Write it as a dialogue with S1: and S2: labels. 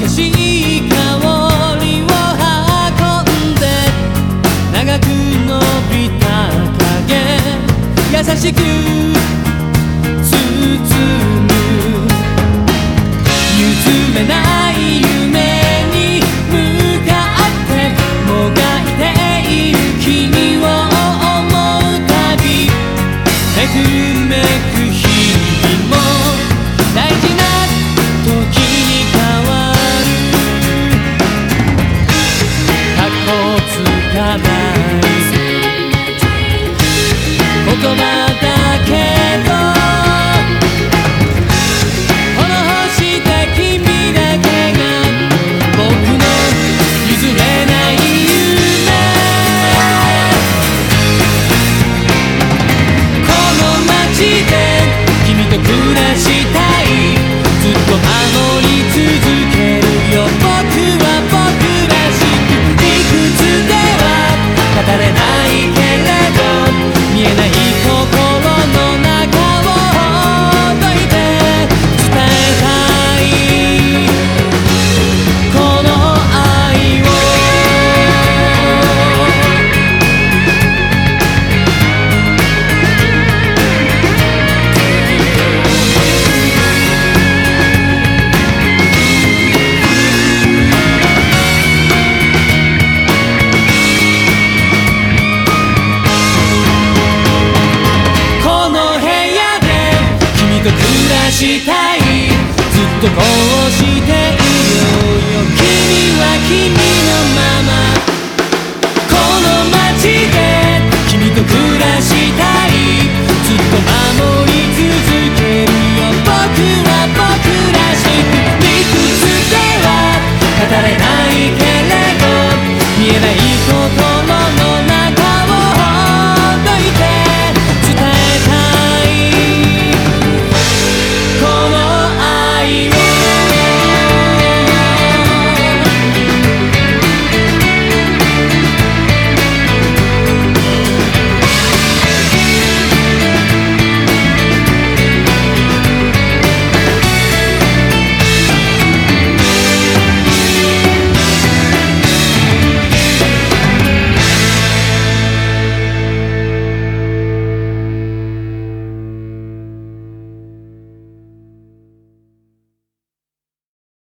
S1: かしい香りを運んで長く伸びた影優しく包む。ゆずめない暮らしたい。ずっと守り続けしたい。ずっとこうしているよ。君は君のまま。